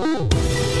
Ooh.